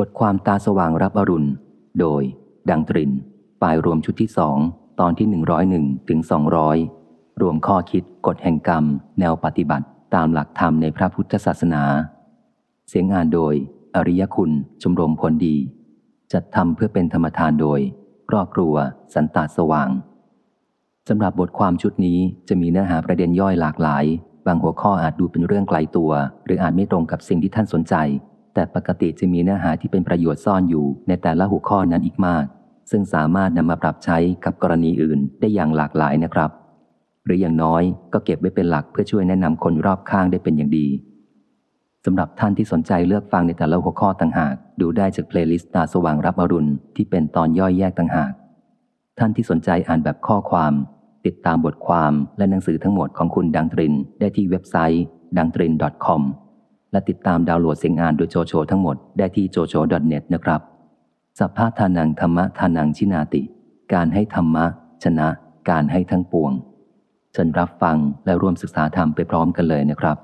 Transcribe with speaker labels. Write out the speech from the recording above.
Speaker 1: บทความตาสว่างรับอรุณ โดย ดังตรินฝ่ายรวมชุดที่สองตอนที่ 101 ถึง 200 รวมข้อคิดกฎแห่งกรรม แนวปฏิบัติตามหลักธรรมในพระพุทธศาสนา เสียงอ่านโดย อริยคุณ ชมรมผลดี จัดทำเพื่อเป็นธรรมทานโดย ครอบครัว สันตาสว่างสำหรับบทความชุดนี้จะมีเนื้อหาประเด็นย่อยหลากหลาย บางหัวข้ออาจดูเป็นเรื่องไกลตัว หรืออาจไม่ตรงกับสิ่งที่ท่านสนใจ แต่ปกติจะมีเนื้อหาที่เป็นประโยชน์ซ่อนอยู่ในแต่ละหัวข้อนั้นอีกมาก ซึ่งสามารถนำมาปรับใช้กับกรณีอื่นได้อย่างหลากหลายนะครับ หรืออย่างน้อยก็เก็บไว้เป็นหลักเพื่อช่วยแนะนำคนรอบข้างได้เป็นอย่างดีสำหรับท่านที่สนใจเลือกฟังในแต่ละหัวข้อต่างหาก ดูได้จาก playlist ตาสว่างรับอรุณที่เป็นตอนย่อยแยกต่างหาก ท่านที่สนใจอ่านแบบข้อความ ติดตามบทความและหนังสือทั้งหมดของคุณดังตรินได้ที่เว็บไซต์ดังตริน .com และติดตามดาวน์โหลดเสียงอ่านโดยโจโฉทั้งหมดได้ที่โจโฉ .net นะครับ สัพพะทานังธรรมะทานังชินาติ การให้ธรรมะ ชนะ การให้ทั้งปวงเชิญรับฟังและร่วมศึกษาธรรมไปพร้อมกันเลยนะครับ